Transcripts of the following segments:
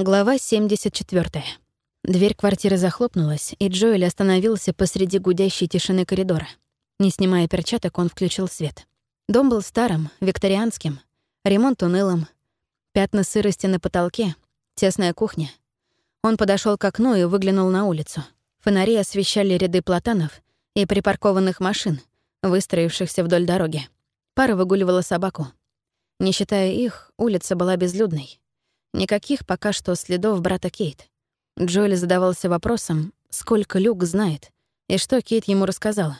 Глава 74. Дверь квартиры захлопнулась, и Джоэль остановился посреди гудящей тишины коридора. Не снимая перчаток, он включил свет. Дом был старым, викторианским, ремонт унылым, пятна сырости на потолке, тесная кухня. Он подошел к окну и выглянул на улицу. Фонари освещали ряды платанов и припаркованных машин, выстроившихся вдоль дороги. Пара выгуливала собаку. Не считая их, улица была безлюдной. Никаких пока что следов брата Кейт. Джоэли задавался вопросом, сколько Люк знает и что Кейт ему рассказала.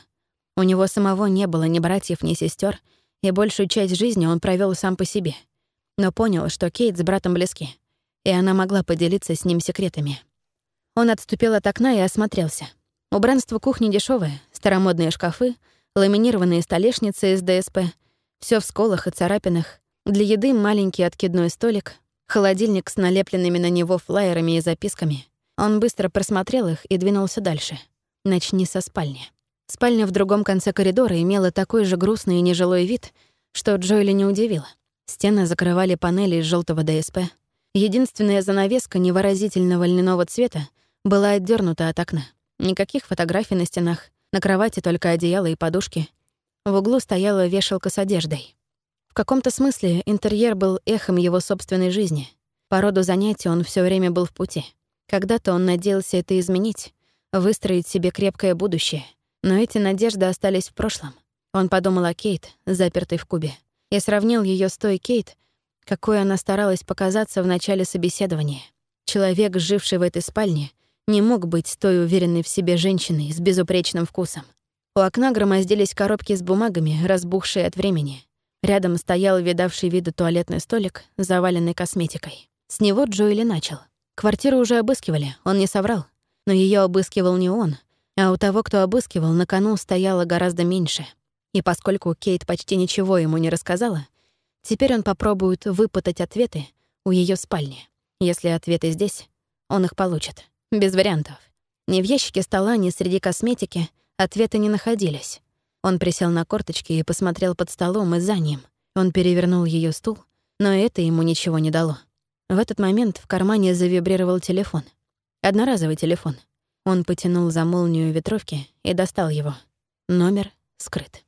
У него самого не было ни братьев, ни сестер, и большую часть жизни он провел сам по себе. Но понял, что Кейт с братом близки, и она могла поделиться с ним секретами. Он отступил от окна и осмотрелся. Убранство кухни дешевое, старомодные шкафы, ламинированные столешницы из ДСП, все в сколах и царапинах, для еды маленький откидной столик, Холодильник с налепленными на него флаерами и записками. Он быстро просмотрел их и двинулся дальше. Начни со спальни. Спальня в другом конце коридора имела такой же грустный и нежилой вид, что Джоэли не удивило. Стены закрывали панели из желтого ДСП. Единственная занавеска невыразительного льняного цвета была отдернута от окна. Никаких фотографий на стенах, на кровати только одеяло и подушки. В углу стояла вешалка с одеждой. В каком-то смысле интерьер был эхом его собственной жизни. По роду занятий он все время был в пути. Когда-то он надеялся это изменить, выстроить себе крепкое будущее. Но эти надежды остались в прошлом. Он подумал о Кейт, запертой в кубе, и сравнил ее с той Кейт, какой она старалась показаться в начале собеседования. Человек, живший в этой спальне, не мог быть той уверенной в себе женщиной с безупречным вкусом. У окна громоздились коробки с бумагами, разбухшие от времени. Рядом стоял видавший виды туалетный столик, заваленный косметикой. С него Джоэли начал. Квартиру уже обыскивали, он не соврал. Но ее обыскивал не он, а у того, кто обыскивал, на кону стояло гораздо меньше. И поскольку Кейт почти ничего ему не рассказала, теперь он попробует выпытать ответы у ее спальни. Если ответы здесь, он их получит. Без вариантов. Ни в ящике стола, ни среди косметики ответы не находились. Он присел на корточки и посмотрел под столом и за ним. Он перевернул ее стул, но это ему ничего не дало. В этот момент в кармане завибрировал телефон. Одноразовый телефон. Он потянул за молнию ветровки и достал его. Номер скрыт.